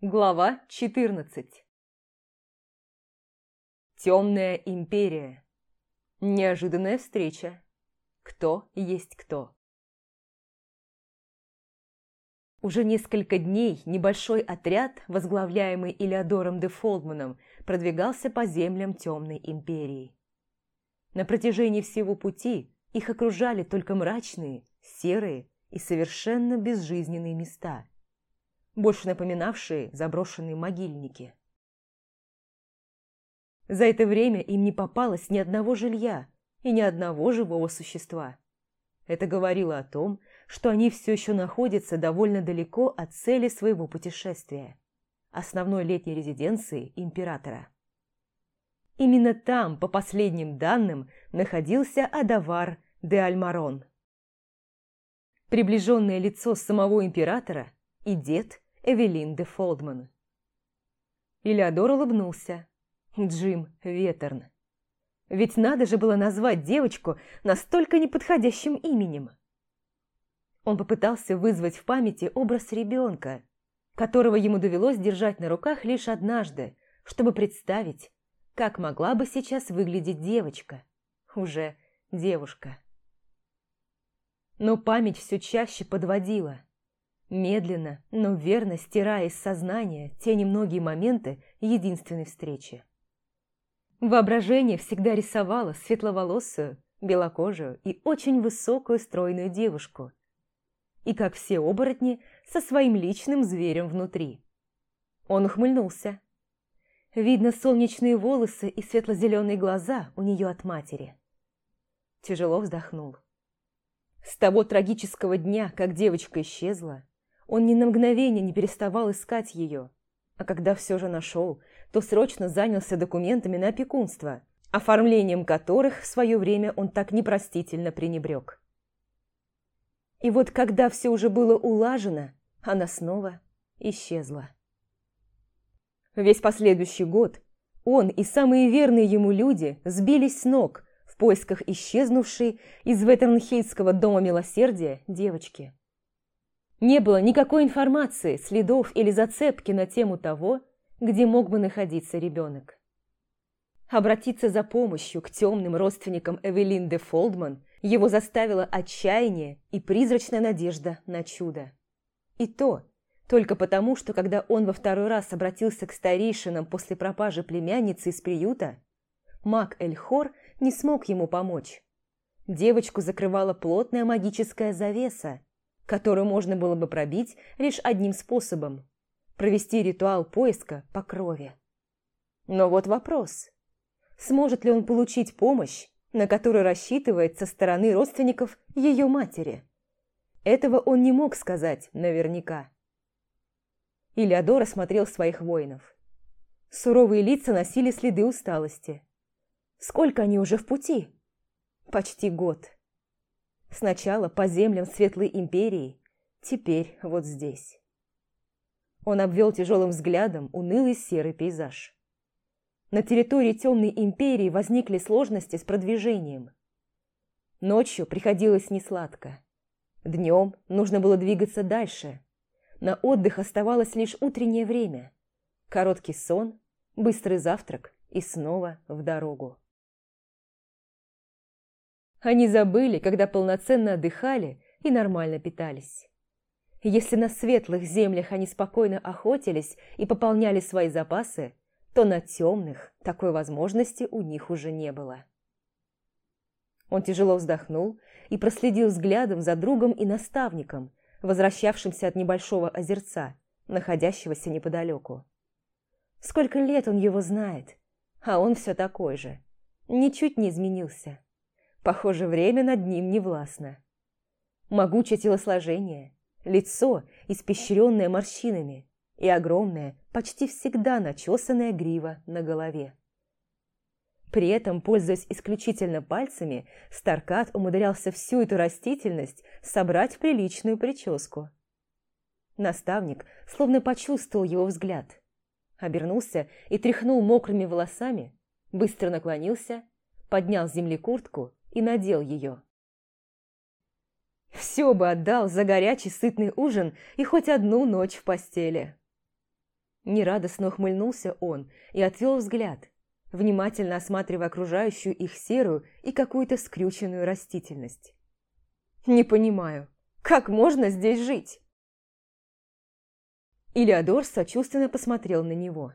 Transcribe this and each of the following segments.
Глава 14 Темная империя. Неожиданная встреча. Кто есть кто. Уже несколько дней небольшой отряд, возглавляемый Илеодором де Фолдманом, продвигался по землям Темной империи. На протяжении всего пути их окружали только мрачные, серые и совершенно безжизненные места – больше напоминавшие заброшенные могильники. За это время им не попалось ни одного жилья и ни одного живого существа. Это говорило о том, что они все еще находятся довольно далеко от цели своего путешествия – основной летней резиденции императора. Именно там, по последним данным, находился Адавар де Альмарон. Приближенное лицо самого императора и дед Эвелин де Фолдман. Илеодор улыбнулся. Джим Ветерн. Ведь надо же было назвать девочку настолько неподходящим именем. Он попытался вызвать в памяти образ ребенка, которого ему довелось держать на руках лишь однажды, чтобы представить, как могла бы сейчас выглядеть девочка, уже девушка. Но память все чаще подводила – медленно, но верно стирая из сознания те немногие моменты единственной встречи. Воображение всегда рисовало светловолосую, белокожую и очень высокую стройную девушку. И, как все оборотни, со своим личным зверем внутри. Он ухмыльнулся. Видно солнечные волосы и светло-зеленые глаза у нее от матери. Тяжело вздохнул. С того трагического дня, как девочка исчезла, он ни на мгновение не переставал искать ее. А когда все же нашел, то срочно занялся документами на опекунство, оформлением которых в свое время он так непростительно пренебрег. И вот когда все уже было улажено, она снова исчезла. Весь последующий год он и самые верные ему люди сбились с ног в поисках исчезнувшей из Ветернхейского дома милосердия девочки. Не было никакой информации, следов или зацепки на тему того, где мог бы находиться ребенок. Обратиться за помощью к темным родственникам Эвелин де Фолдман его заставило отчаяние и призрачная надежда на чудо. И то только потому, что когда он во второй раз обратился к старейшинам после пропажи племянницы из приюта, маг Эльхор не смог ему помочь. Девочку закрывала плотная магическая завеса, которую можно было бы пробить лишь одним способом – провести ритуал поиска по крови. Но вот вопрос. Сможет ли он получить помощь, на которую рассчитывает со стороны родственников ее матери? Этого он не мог сказать наверняка. Илеодор осмотрел своих воинов. Суровые лица носили следы усталости. Сколько они уже в пути? Почти год. Сначала по землям Светлой Империи, теперь вот здесь. Он обвел тяжелым взглядом унылый серый пейзаж. На территории Темной Империи возникли сложности с продвижением. Ночью приходилось несладко. Днем нужно было двигаться дальше. На отдых оставалось лишь утреннее время. Короткий сон, быстрый завтрак и снова в дорогу. Они забыли, когда полноценно отдыхали и нормально питались. Если на светлых землях они спокойно охотились и пополняли свои запасы, то на темных такой возможности у них уже не было. Он тяжело вздохнул и проследил взглядом за другом и наставником, возвращавшимся от небольшого озерца, находящегося неподалеку. Сколько лет он его знает, а он все такой же, ничуть не изменился. Похоже, время над ним не властно. Могучее телосложение, лицо, испещренное морщинами, и огромная, почти всегда начесанная грива на голове. При этом, пользуясь исключительно пальцами, Старкат умудрялся всю эту растительность собрать в приличную прическу. Наставник словно почувствовал его взгляд. Обернулся и тряхнул мокрыми волосами, быстро наклонился, поднял с земли куртку и надел ее. Все бы отдал за горячий сытный ужин и хоть одну ночь в постели. Нерадостно ухмыльнулся он и отвел взгляд, внимательно осматривая окружающую их серую и какую-то скрюченную растительность. «Не понимаю, как можно здесь жить?» Илеодор сочувственно посмотрел на него.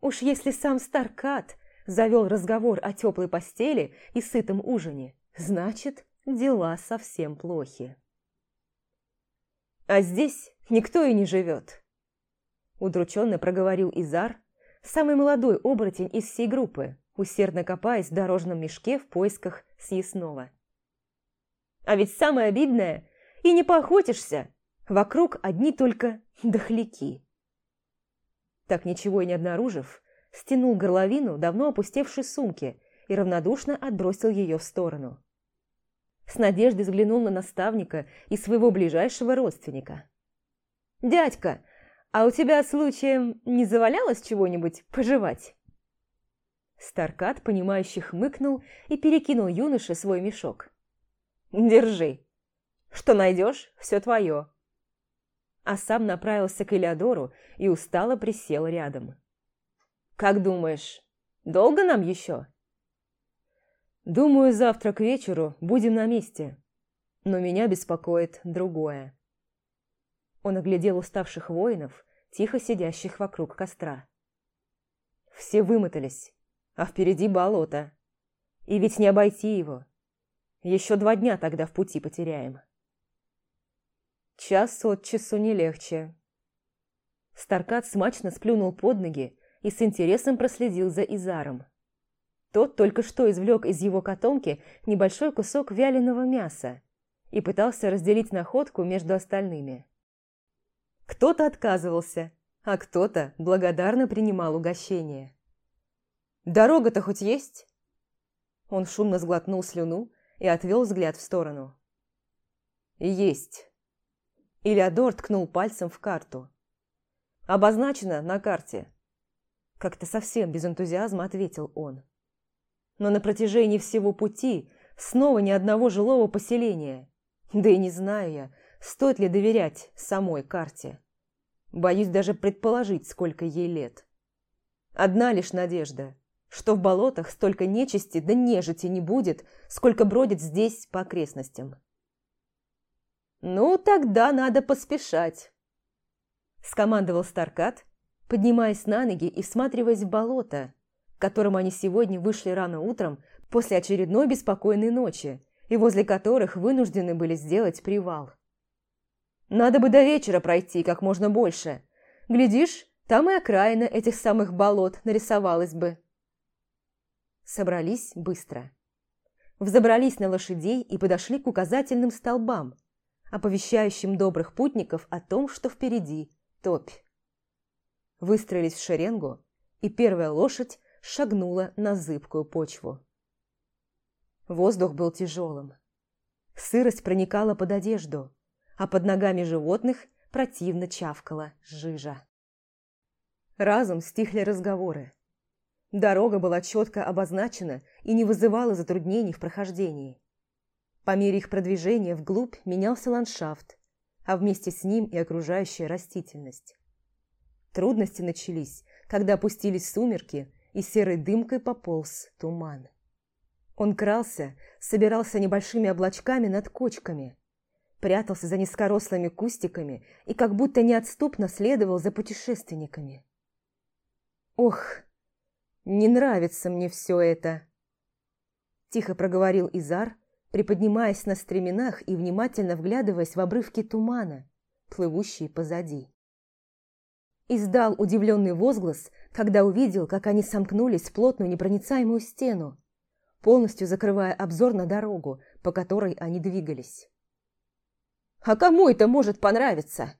Уж если сам Старкат завел разговор о теплой постели и сытом ужине, значит, дела совсем плохи. «А здесь никто и не живет», – удрученно проговорил Изар, самый молодой оборотень из всей группы, усердно копаясь в дорожном мешке в поисках съестного. «А ведь самое обидное, и не поохотишься, вокруг одни только дохляки». Так ничего и не обнаружив, стянул горловину давно опустевшей сумки и равнодушно отбросил ее в сторону. С надеждой взглянул на наставника и своего ближайшего родственника. «Дядька, а у тебя случаем не завалялось чего-нибудь пожевать?» Старкат, понимающе хмыкнул и перекинул юноше свой мешок. «Держи. Что найдешь, все твое». А сам направился к Элеодору и устало присел рядом. «Как думаешь, долго нам еще?» «Думаю, завтра к вечеру будем на месте, но меня беспокоит другое». Он оглядел уставших воинов, тихо сидящих вокруг костра. Все вымотались, а впереди болото. И ведь не обойти его. Еще два дня тогда в пути потеряем. Час от часу не легче. Старкат смачно сплюнул под ноги и с интересом проследил за Изаром. Тот только что извлек из его котомки небольшой кусок вяленого мяса и пытался разделить находку между остальными. Кто-то отказывался, а кто-то благодарно принимал угощение. «Дорога-то хоть есть?» Он шумно сглотнул слюну и отвел взгляд в сторону. «Есть». Илеодор ткнул пальцем в карту. «Обозначено на карте». Как-то совсем без энтузиазма ответил он. Но на протяжении всего пути снова ни одного жилого поселения. Да и не знаю я, Стоит ли доверять самой карте? Боюсь даже предположить, сколько ей лет. Одна лишь надежда, что в болотах столько нечисти да нежити не будет, сколько бродит здесь по окрестностям. «Ну, тогда надо поспешать», – скомандовал Старкат, поднимаясь на ноги и всматриваясь в болото, к которому они сегодня вышли рано утром после очередной беспокойной ночи и возле которых вынуждены были сделать привал. Надо бы до вечера пройти как можно больше. Глядишь, там и окраина этих самых болот нарисовалась бы. Собрались быстро. Взобрались на лошадей и подошли к указательным столбам, оповещающим добрых путников о том, что впереди топь. Выстроились в шеренгу, и первая лошадь шагнула на зыбкую почву. Воздух был тяжелым. Сырость проникала под одежду, а под ногами животных противно чавкала жижа. Разом стихли разговоры. Дорога была четко обозначена и не вызывала затруднений в прохождении. По мере их продвижения вглубь менялся ландшафт, а вместе с ним и окружающая растительность. Трудности начались, когда опустились сумерки, и серой дымкой пополз туман. Он крался, собирался небольшими облачками над кочками, прятался за низкорослыми кустиками и как будто неотступно следовал за путешественниками. «Ох, не нравится мне все это!» Тихо проговорил Изар, приподнимаясь на стременах и внимательно вглядываясь в обрывки тумана, плывущие позади. Издал удивленный возглас, когда увидел, как они сомкнулись в плотную непроницаемую стену, полностью закрывая обзор на дорогу, по которой они двигались. А кому это может понравиться?»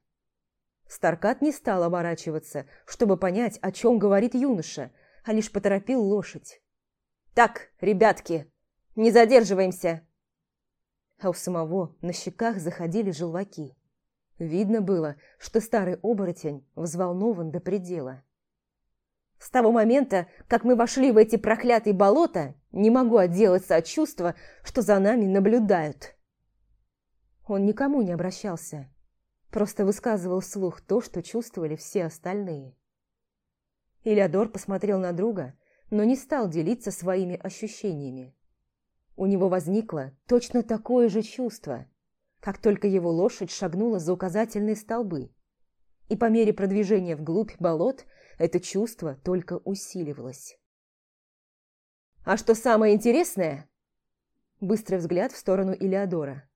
Старкат не стал оборачиваться, чтобы понять, о чем говорит юноша, а лишь поторопил лошадь. «Так, ребятки, не задерживаемся!» А у самого на щеках заходили желваки. Видно было, что старый оборотень взволнован до предела. С того момента, как мы вошли в эти проклятые болота, не могу отделаться от чувства, что за нами наблюдают. Он никому не обращался. просто высказывал вслух то, что чувствовали все остальные. Илиадор посмотрел на друга, но не стал делиться своими ощущениями. У него возникло точно такое же чувство, как только его лошадь шагнула за указательные столбы. И по мере продвижения вглубь болот это чувство только усиливалось. «А что самое интересное?» Быстрый взгляд в сторону Илеодора.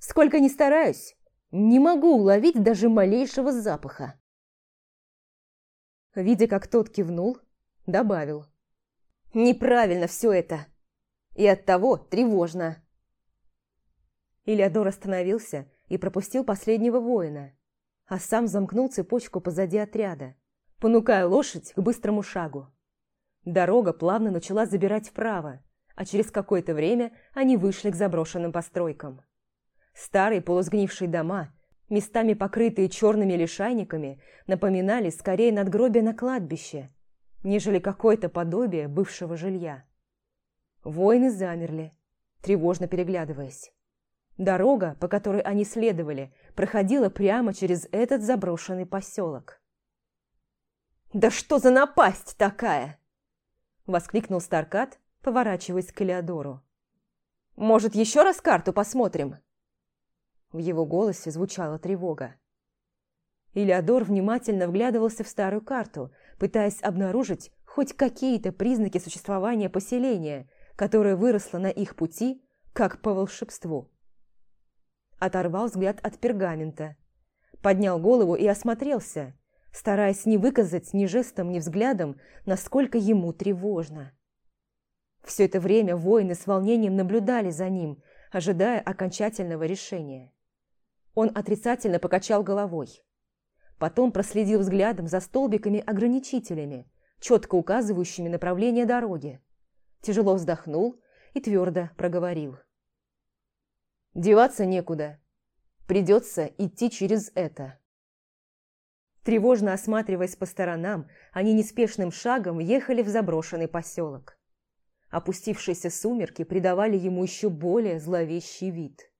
«Сколько ни стараюсь, не могу уловить даже малейшего запаха». Видя, как тот кивнул, добавил. «Неправильно все это. И оттого тревожно». Илеодор остановился и пропустил последнего воина, а сам замкнул цепочку позади отряда, понукая лошадь к быстрому шагу. Дорога плавно начала забирать вправо, а через какое-то время они вышли к заброшенным постройкам. Старые полусгнившие дома, местами покрытые черными лишайниками, напоминали скорее надгробие на кладбище, нежели какое-то подобие бывшего жилья. Воины замерли, тревожно переглядываясь. Дорога, по которой они следовали, проходила прямо через этот заброшенный поселок. «Да что за напасть такая!» – воскликнул Старкат, поворачиваясь к Элеодору. «Может, еще раз карту посмотрим?» В его голосе звучала тревога. Илеодор внимательно вглядывался в старую карту, пытаясь обнаружить хоть какие-то признаки существования поселения, которое выросло на их пути, как по волшебству. Оторвал взгляд от пергамента, поднял голову и осмотрелся, стараясь не выказать ни жестом, ни взглядом, насколько ему тревожно. Все это время воины с волнением наблюдали за ним, ожидая окончательного решения. Он отрицательно покачал головой. Потом проследил взглядом за столбиками-ограничителями, четко указывающими направление дороги. Тяжело вздохнул и твердо проговорил. «Деваться некуда. Придется идти через это». Тревожно осматриваясь по сторонам, они неспешным шагом ехали в заброшенный поселок. Опустившиеся сумерки придавали ему еще более зловещий вид.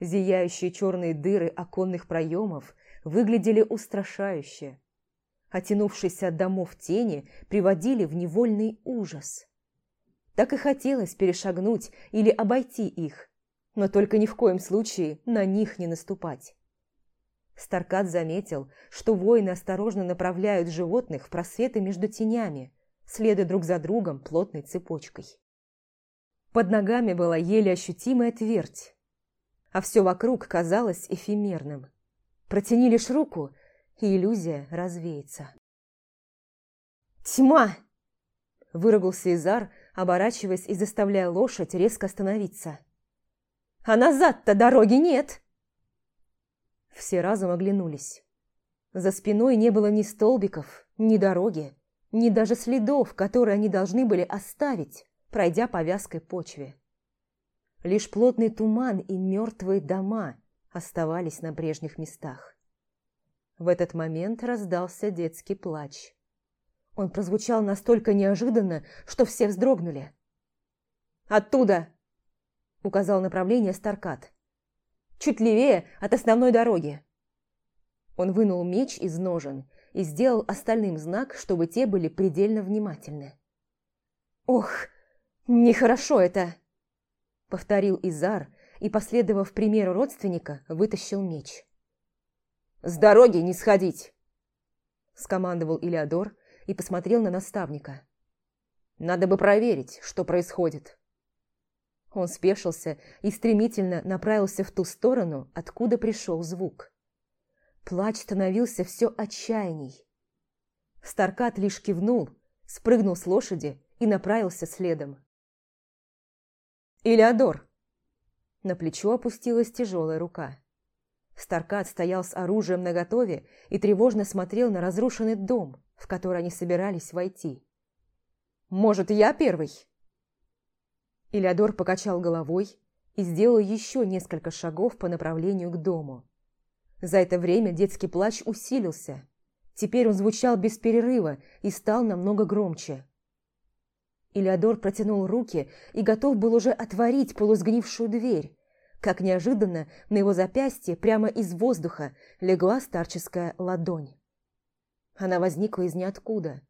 Зияющие черные дыры оконных проемов выглядели устрашающе. Оттянувшиеся от домов тени приводили в невольный ужас. Так и хотелось перешагнуть или обойти их, но только ни в коем случае на них не наступать. Старкат заметил, что воины осторожно направляют животных в просветы между тенями, следуя друг за другом плотной цепочкой. Под ногами была еле ощутимая твердь, а все вокруг казалось эфемерным. Протяни лишь руку, и иллюзия развеется. «Тьма!» – выругался Изар, оборачиваясь и заставляя лошадь резко остановиться. «А назад-то дороги нет!» Все разом оглянулись. За спиной не было ни столбиков, ни дороги, ни даже следов, которые они должны были оставить, пройдя по вязкой почве. Лишь плотный туман и мертвые дома оставались на прежних местах. В этот момент раздался детский плач. Он прозвучал настолько неожиданно, что все вздрогнули. «Оттуда!» – указал направление Старкат. «Чуть левее от основной дороги!» Он вынул меч из ножен и сделал остальным знак, чтобы те были предельно внимательны. «Ох, нехорошо это!» Повторил Изар и, последовав примеру родственника, вытащил меч. «С дороги не сходить!» Скомандовал Илеодор и посмотрел на наставника. «Надо бы проверить, что происходит». Он спешился и стремительно направился в ту сторону, откуда пришел звук. Плач становился все отчаянней. Старкат лишь кивнул, спрыгнул с лошади и направился следом. «Илеодор!» На плечо опустилась тяжелая рука. Старкат стоял с оружием наготове и тревожно смотрел на разрушенный дом, в который они собирались войти. «Может, я первый?» Илеодор покачал головой и сделал еще несколько шагов по направлению к дому. За это время детский плач усилился. Теперь он звучал без перерыва и стал намного громче. Илеодор протянул руки и готов был уже отворить полусгнившую дверь, как неожиданно на его запястье прямо из воздуха легла старческая ладонь. Она возникла из ниоткуда,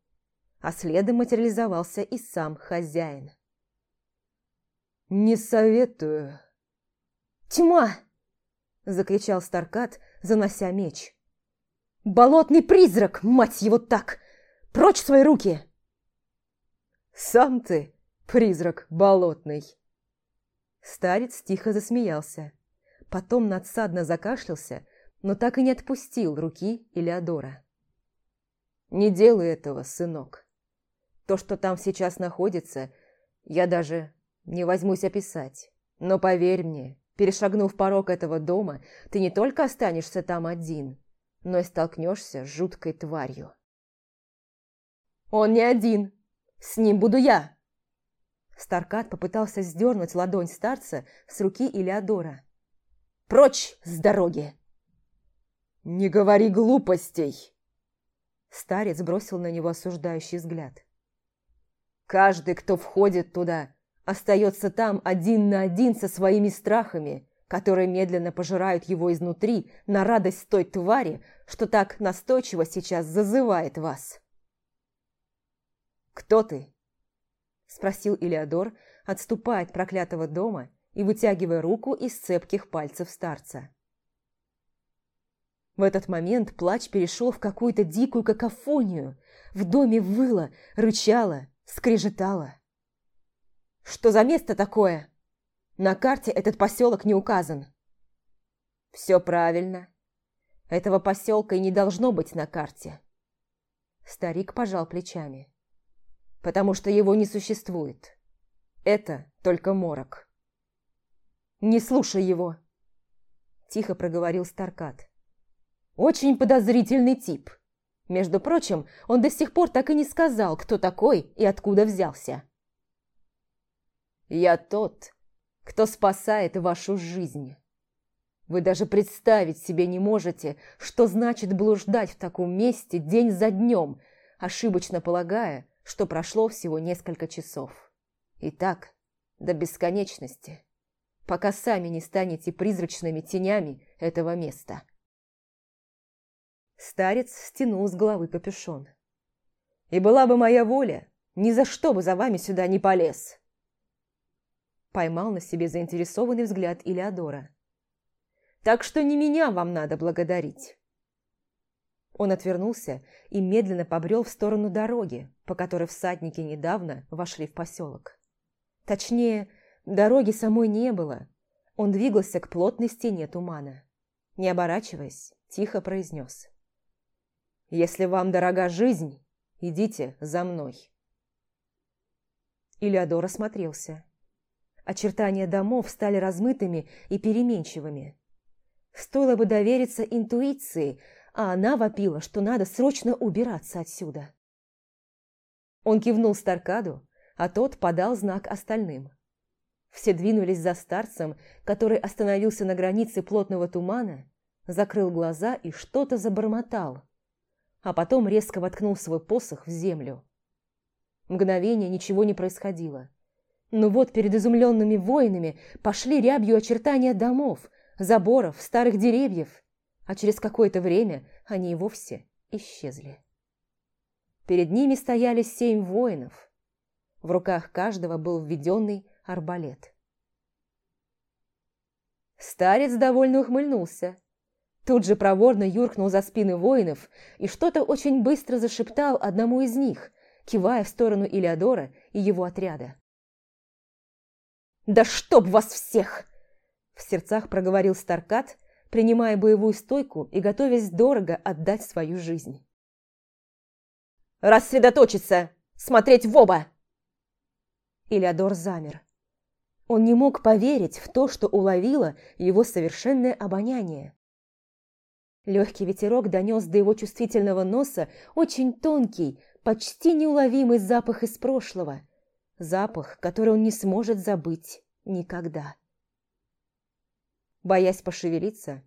а следом материализовался и сам хозяин. «Не советую». «Тьма!» – закричал Старкат, занося меч. «Болотный призрак, мать его так! Прочь свои руки!» «Сам ты призрак болотный!» Старец тихо засмеялся. Потом надсадно закашлялся, но так и не отпустил руки Элеодора. «Не делай этого, сынок. То, что там сейчас находится, я даже не возьмусь описать. Но поверь мне, перешагнув порог этого дома, ты не только останешься там один, но и столкнешься с жуткой тварью». «Он не один. С ним буду я!» Старкат попытался сдернуть ладонь старца с руки Илеодора. «Прочь с дороги!» «Не говори глупостей!» Старец бросил на него осуждающий взгляд. «Каждый, кто входит туда, остается там один на один со своими страхами, которые медленно пожирают его изнутри на радость той твари, что так настойчиво сейчас зазывает вас». «Кто ты?» Спросил Илеодор, отступая от проклятого дома и вытягивая руку из цепких пальцев старца. В этот момент плач перешел в какую-то дикую какофонию. В доме выло, рычало, скрежетало. «Что за место такое? На карте этот поселок не указан». «Все правильно. Этого поселка и не должно быть на карте». Старик пожал плечами потому что его не существует. Это только морок. «Не слушай его!» Тихо проговорил Старкат. «Очень подозрительный тип. Между прочим, он до сих пор так и не сказал, кто такой и откуда взялся». «Я тот, кто спасает вашу жизнь. Вы даже представить себе не можете, что значит блуждать в таком месте день за днем, ошибочно полагая, что прошло всего несколько часов. И так, до бесконечности, пока сами не станете призрачными тенями этого места. Старец стянул с головы капюшон. «И была бы моя воля, ни за что бы за вами сюда не полез!» Поймал на себе заинтересованный взгляд Илеодора. «Так что не меня вам надо благодарить. Он отвернулся и медленно побрел в сторону дороги, по которой всадники недавно вошли в поселок. Точнее, дороги самой не было. Он двигался к плотной стене тумана. Не оборачиваясь, тихо произнес. «Если вам дорога жизнь, идите за мной». Илеодор осмотрелся. Очертания домов стали размытыми и переменчивыми. Стоило бы довериться интуиции – а она вопила, что надо срочно убираться отсюда. Он кивнул Старкаду, а тот подал знак остальным. Все двинулись за старцем, который остановился на границе плотного тумана, закрыл глаза и что-то забормотал, а потом резко воткнул свой посох в землю. Мгновение ничего не происходило. Но вот перед изумленными воинами пошли рябью очертания домов, заборов, старых деревьев, а через какое-то время они и вовсе исчезли. Перед ними стояли семь воинов. В руках каждого был введенный арбалет. Старец довольно ухмыльнулся. Тут же проворно юркнул за спины воинов и что-то очень быстро зашептал одному из них, кивая в сторону Илеодора и его отряда. «Да чтоб вас всех!» В сердцах проговорил Старкат, принимая боевую стойку и готовясь дорого отдать свою жизнь. «Рассредоточиться! Смотреть в оба!» Илеодор замер. Он не мог поверить в то, что уловило его совершенное обоняние. Легкий ветерок донес до его чувствительного носа очень тонкий, почти неуловимый запах из прошлого. Запах, который он не сможет забыть никогда. Боясь пошевелиться,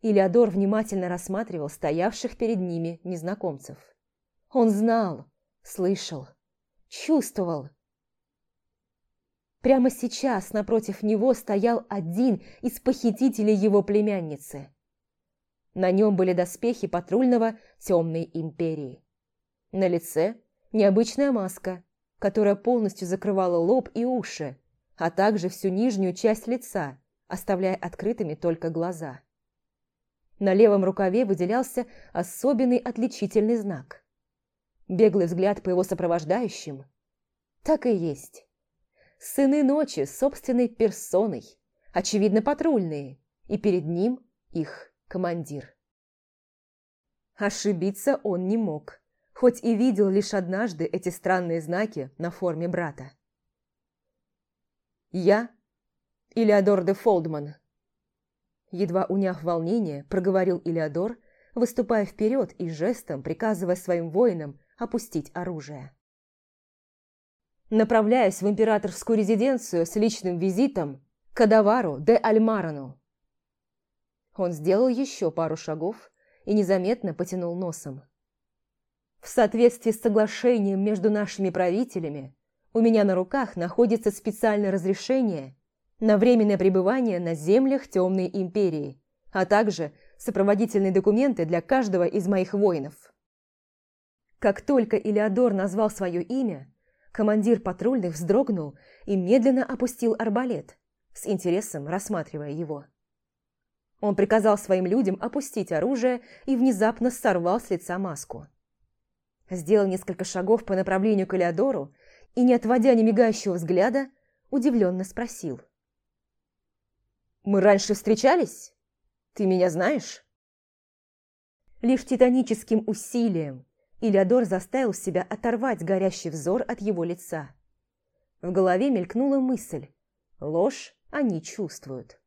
Илеодор внимательно рассматривал стоявших перед ними незнакомцев. Он знал, слышал, чувствовал. Прямо сейчас напротив него стоял один из похитителей его племянницы. На нем были доспехи патрульного темной империи. На лице необычная маска, которая полностью закрывала лоб и уши, а также всю нижнюю часть лица, оставляя открытыми только глаза. На левом рукаве выделялся особенный отличительный знак. Беглый взгляд по его сопровождающим. Так и есть. Сыны ночи собственной персоной, очевидно, патрульные, и перед ним их командир. Ошибиться он не мог, хоть и видел лишь однажды эти странные знаки на форме брата. «Я Илеодор де Фолдман», едва уняв волнение, проговорил Илеодор, выступая вперед и жестом приказывая своим воинам опустить оружие. Направляюсь в императорскую резиденцию с личным визитом к Адавару де Альмарану. Он сделал еще пару шагов и незаметно потянул носом. В соответствии с соглашением между нашими правителями, у меня на руках находится специальное разрешение на временное пребывание на землях Темной Империи, а также сопроводительные документы для каждого из моих воинов. Как только Илеодор назвал свое имя, Командир патрульных вздрогнул и медленно опустил арбалет, с интересом рассматривая его. Он приказал своим людям опустить оружие и внезапно сорвал с лица маску. Сделал несколько шагов по направлению к Элеодору и, не отводя ни мигающего взгляда, удивленно спросил. «Мы раньше встречались? Ты меня знаешь?» Лишь титаническим усилием Илеодор заставил себя оторвать горящий взор от его лица. В голове мелькнула мысль. Ложь они чувствуют.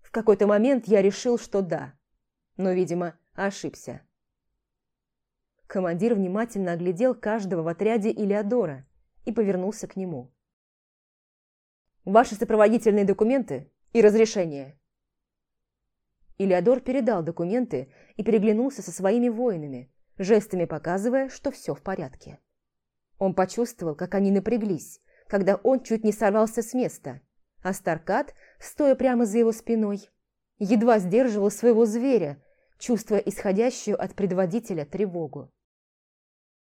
В какой-то момент я решил, что да, но, видимо, ошибся. Командир внимательно оглядел каждого в отряде Илеодора и повернулся к нему. «Ваши сопроводительные документы и разрешение». Илеодор передал документы и переглянулся со своими воинами, жестами показывая, что все в порядке. Он почувствовал, как они напряглись, когда он чуть не сорвался с места, а Старкат, стоя прямо за его спиной, едва сдерживал своего зверя, чувствуя исходящую от предводителя тревогу.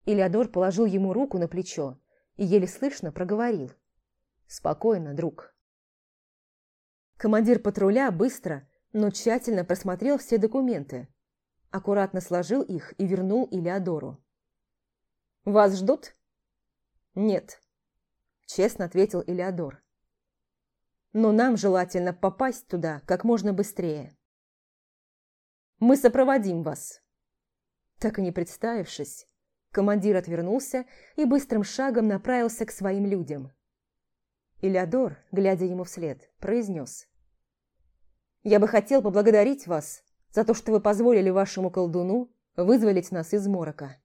Илеодор положил ему руку на плечо и еле слышно проговорил. «Спокойно, друг». Командир патруля быстро, но тщательно просмотрел все документы, аккуратно сложил их и вернул Илеодору. «Вас ждут?» «Нет», – честно ответил Илеодор. «Но нам желательно попасть туда как можно быстрее. Мы сопроводим вас». Так и не представившись, командир отвернулся и быстрым шагом направился к своим людям. Илеодор, глядя ему вслед, произнес – я бы хотел поблагодарить вас за то, что вы позволили вашему колдуну вызволить нас из морока».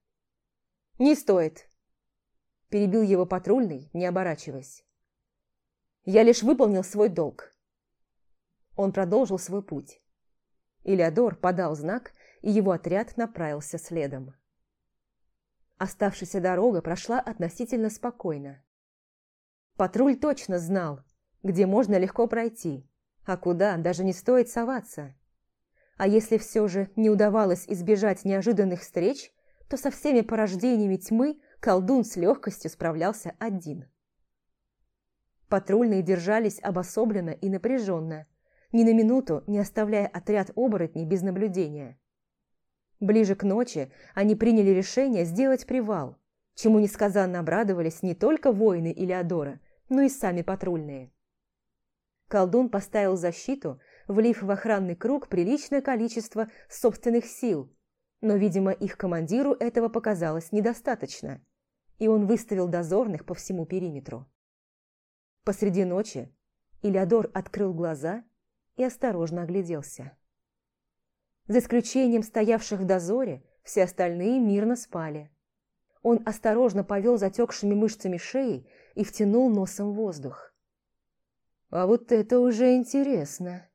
«Не стоит», – перебил его патрульный, не оборачиваясь. «Я лишь выполнил свой долг». Он продолжил свой путь. Илеодор подал знак, и его отряд направился следом. Оставшаяся дорога прошла относительно спокойно. Патруль точно знал, где можно легко пройти, а куда даже не стоит соваться. А если все же не удавалось избежать неожиданных встреч, то со всеми порождениями тьмы колдун с легкостью справлялся один. Патрульные держались обособленно и напряженно, ни на минуту не оставляя отряд оборотней без наблюдения. Ближе к ночи они приняли решение сделать привал, чему несказанно обрадовались не только воины Илеодора, но и сами патрульные. Колдун поставил защиту, влив в охранный круг приличное количество собственных сил, но, видимо, их командиру этого показалось недостаточно, и он выставил дозорных по всему периметру. Посреди ночи Илеодор открыл глаза и осторожно огляделся. За исключением стоявших в дозоре, все остальные мирно спали. Он осторожно повел затекшими мышцами шеи и втянул носом воздух. А вот это уже интересно.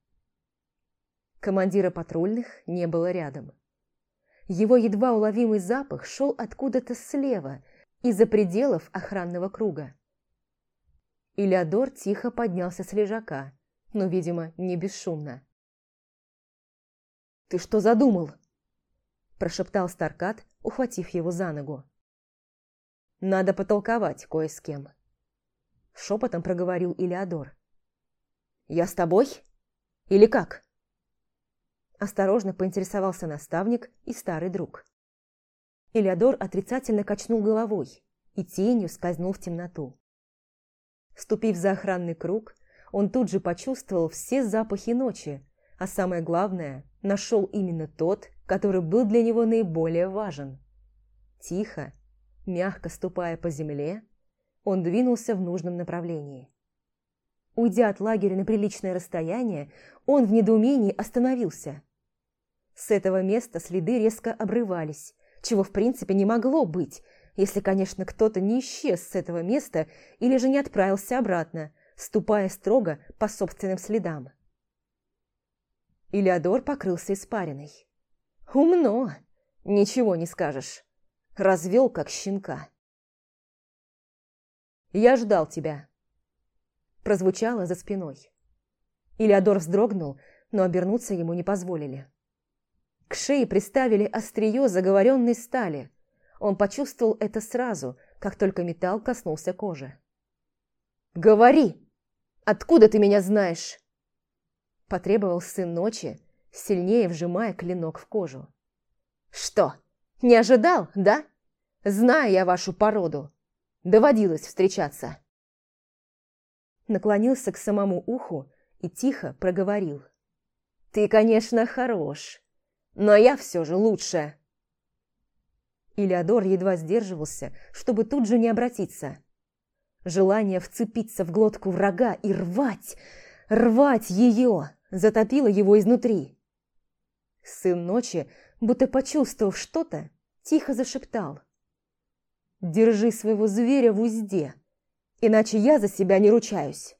Командира патрульных не было рядом. Его едва уловимый запах шел откуда-то слева, из-за пределов охранного круга. Илеодор тихо поднялся с лежака, но, видимо, не бесшумно. «Ты что задумал?» прошептал Старкат, ухватив его за ногу. «Надо потолковать кое с кем», – шепотом проговорил Илеодор. «Я с тобой? Или как?» Осторожно поинтересовался наставник и старый друг. Илеодор отрицательно качнул головой и тенью скользнул в темноту. Ступив за охранный круг, он тут же почувствовал все запахи ночи, а самое главное, нашел именно тот, который был для него наиболее важен. Тихо, мягко ступая по земле, он двинулся в нужном направлении. Уйдя от лагеря на приличное расстояние, он в недоумении остановился. С этого места следы резко обрывались, чего в принципе не могло быть, если, конечно, кто-то не исчез с этого места или же не отправился обратно, ступая строго по собственным следам. Илеодор покрылся испариной. «Умно, ничего не скажешь. Развел, как щенка». «Я ждал тебя», – прозвучало за спиной. Илеодор вздрогнул, но обернуться ему не позволили. К шее приставили острие заговоренной стали. Он почувствовал это сразу, как только металл коснулся кожи. «Говори! Откуда ты меня знаешь?» Потребовал сын ночи, сильнее вжимая клинок в кожу. «Что, не ожидал, да? Знаю я вашу породу. Доводилось встречаться». Наклонился к самому уху и тихо проговорил. «Ты, конечно, хорош, но я все же лучше. Илеодор едва сдерживался, чтобы тут же не обратиться. Желание вцепиться в глотку врага и рвать, рвать ее, затопило его изнутри. Сын ночи, будто почувствовав что-то, тихо зашептал. «Держи своего зверя в узде, иначе я за себя не ручаюсь».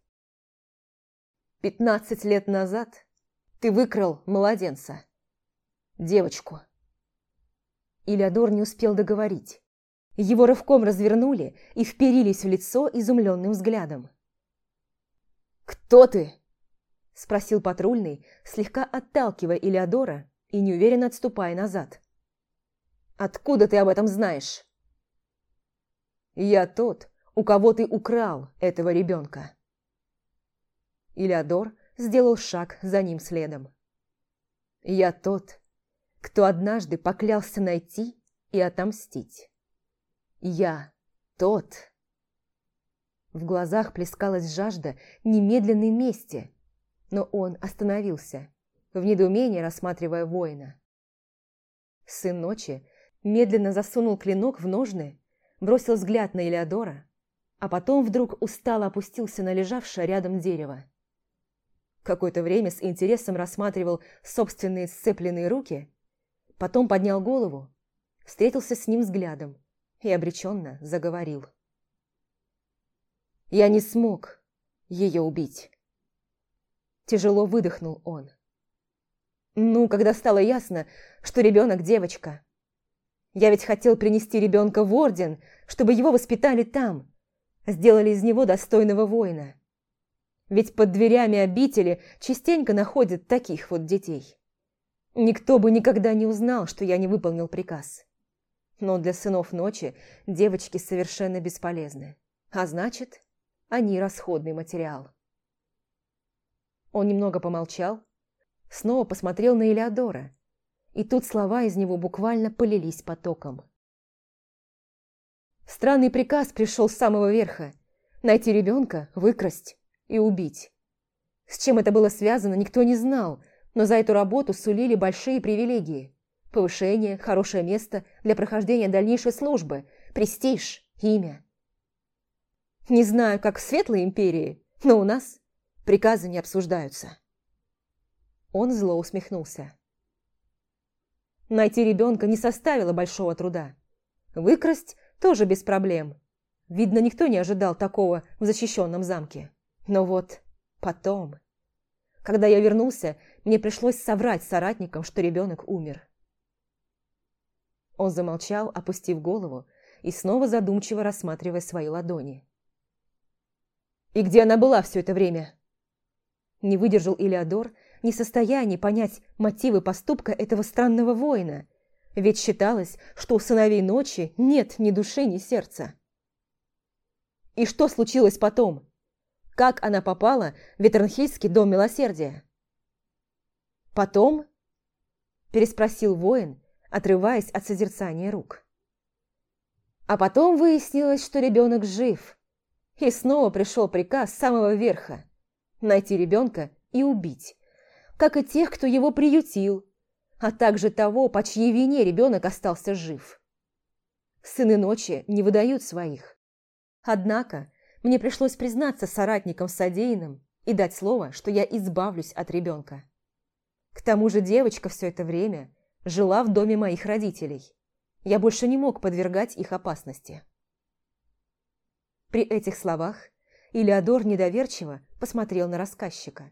Пятнадцать лет назад ты выкрал младенца девочку. Илеодор не успел договорить. Его рывком развернули и вперились в лицо изумленным взглядом. «Кто ты?» – спросил патрульный, слегка отталкивая Илеодора и неуверенно отступая назад. «Откуда ты об этом знаешь?» «Я тот, у кого ты украл этого ребенка». Илеодор сделал шаг за ним следом. «Я тот, кто однажды поклялся найти и отомстить. Я тот. В глазах плескалась жажда немедленной мести, но он остановился, в недоумении рассматривая воина. Сын ночи медленно засунул клинок в ножны, бросил взгляд на Элеодора, а потом вдруг устало опустился на лежавшее рядом дерево. Какое-то время с интересом рассматривал собственные сцепленные руки, Потом поднял голову, встретился с ним взглядом и обреченно заговорил. «Я не смог ее убить». Тяжело выдохнул он. «Ну, когда стало ясно, что ребенок девочка. Я ведь хотел принести ребенка в орден, чтобы его воспитали там, сделали из него достойного воина. Ведь под дверями обители частенько находят таких вот детей». Никто бы никогда не узнал, что я не выполнил приказ. Но для сынов ночи девочки совершенно бесполезны. А значит, они расходный материал. Он немного помолчал, снова посмотрел на Элеодора, и тут слова из него буквально полились потоком. Странный приказ пришел с самого верха – найти ребенка, выкрасть и убить. С чем это было связано, никто не знал – но за эту работу сулили большие привилегии. Повышение, хорошее место для прохождения дальнейшей службы, престиж, имя. Не знаю, как в Светлой Империи, но у нас приказы не обсуждаются. Он зло усмехнулся. Найти ребенка не составило большого труда. Выкрасть тоже без проблем. Видно, никто не ожидал такого в защищенном замке. Но вот потом... Когда я вернулся, мне пришлось соврать соратникам, что ребенок умер. Он замолчал, опустив голову и снова задумчиво рассматривая свои ладони. И где она была все это время?» Не выдержал Илеодор, не в состоянии понять мотивы поступка этого странного воина, ведь считалось, что у сыновей ночи нет ни души, ни сердца. И что случилось потом? Как она попала в Ветернхильский дом милосердия? «Потом?» – переспросил воин, отрываясь от созерцания рук. А потом выяснилось, что ребенок жив. И снова пришел приказ с самого верха – найти ребенка и убить, как и тех, кто его приютил, а также того, по чьей вине ребенок остался жив. Сыны ночи не выдают своих. Однако мне пришлось признаться соратникам содеянным и дать слово, что я избавлюсь от ребенка. К тому же девочка все это время жила в доме моих родителей. Я больше не мог подвергать их опасности. При этих словах Илеодор недоверчиво посмотрел на рассказчика.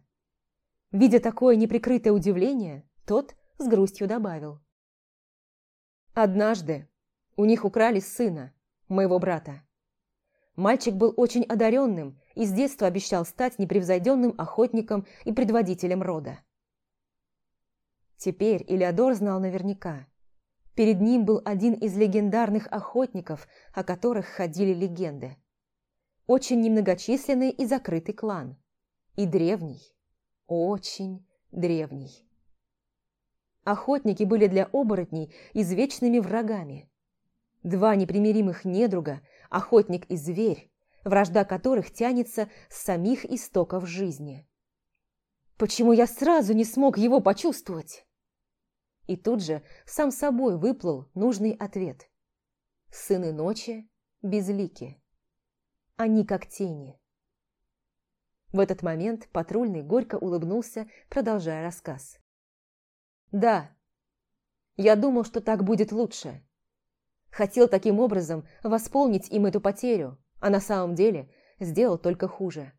Видя такое неприкрытое удивление, тот с грустью добавил. «Однажды у них украли сына, моего брата. Мальчик был очень одаренным и с детства обещал стать непревзойденным охотником и предводителем рода. Теперь Илеодор знал наверняка. Перед ним был один из легендарных охотников, о которых ходили легенды. Очень немногочисленный и закрытый клан. И древний. Очень древний. Охотники были для оборотней извечными врагами. Два непримиримых недруга, охотник и зверь, вражда которых тянется с самих истоков жизни. Почему я сразу не смог его почувствовать? И тут же сам собой выплыл нужный ответ. Сыны ночи безлики. Они как тени. В этот момент патрульный горько улыбнулся, продолжая рассказ. «Да, я думал, что так будет лучше. Хотел таким образом восполнить им эту потерю, а на самом деле сделал только хуже.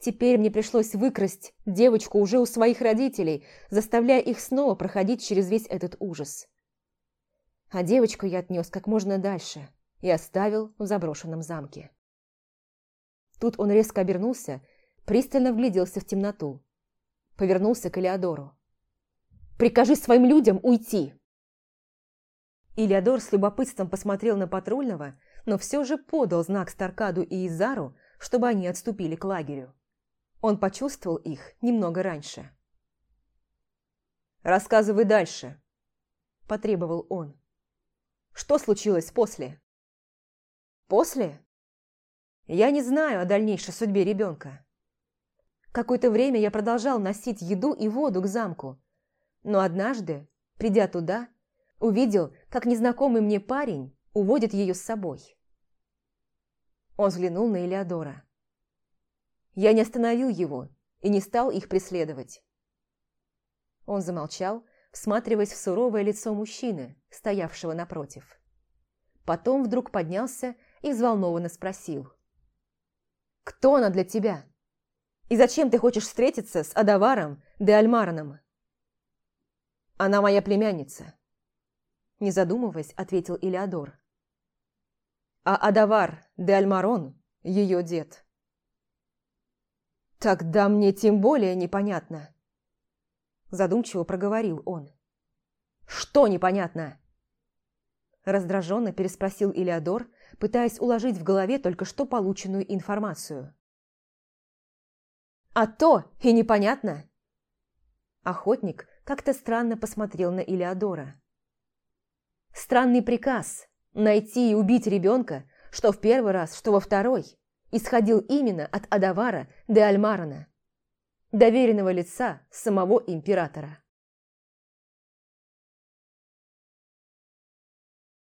Теперь мне пришлось выкрасть девочку уже у своих родителей, заставляя их снова проходить через весь этот ужас. А девочку я отнес как можно дальше и оставил в заброшенном замке. Тут он резко обернулся, пристально вгляделся в темноту. Повернулся к Элеодору. «Прикажи своим людям уйти!» Илиадор с любопытством посмотрел на патрульного, но все же подал знак Старкаду и Изару, чтобы они отступили к лагерю. Он почувствовал их немного раньше. «Рассказывай дальше», – потребовал он. «Что случилось после?» «После?» «Я не знаю о дальнейшей судьбе ребенка. Какое-то время я продолжал носить еду и воду к замку, но однажды, придя туда, Увидел, как незнакомый мне парень уводит ее с собой. Он взглянул на Элеодора. Я не остановил его и не стал их преследовать. Он замолчал, всматриваясь в суровое лицо мужчины, стоявшего напротив. Потом вдруг поднялся и взволнованно спросил. «Кто она для тебя? И зачем ты хочешь встретиться с Адаваром де Альмараном?» «Она моя племянница», не задумываясь, ответил Илеодор. А Адавар де Альмарон – ее дед. «Тогда мне тем более непонятно», – задумчиво проговорил он. «Что непонятно?» Раздраженно переспросил Илеодор, пытаясь уложить в голове только что полученную информацию. «А то и непонятно!» Охотник как-то странно посмотрел на Илеодора. Странный приказ – найти и убить ребенка, что в первый раз, что во второй, исходил именно от Адавара де Альмарана, доверенного лица самого императора.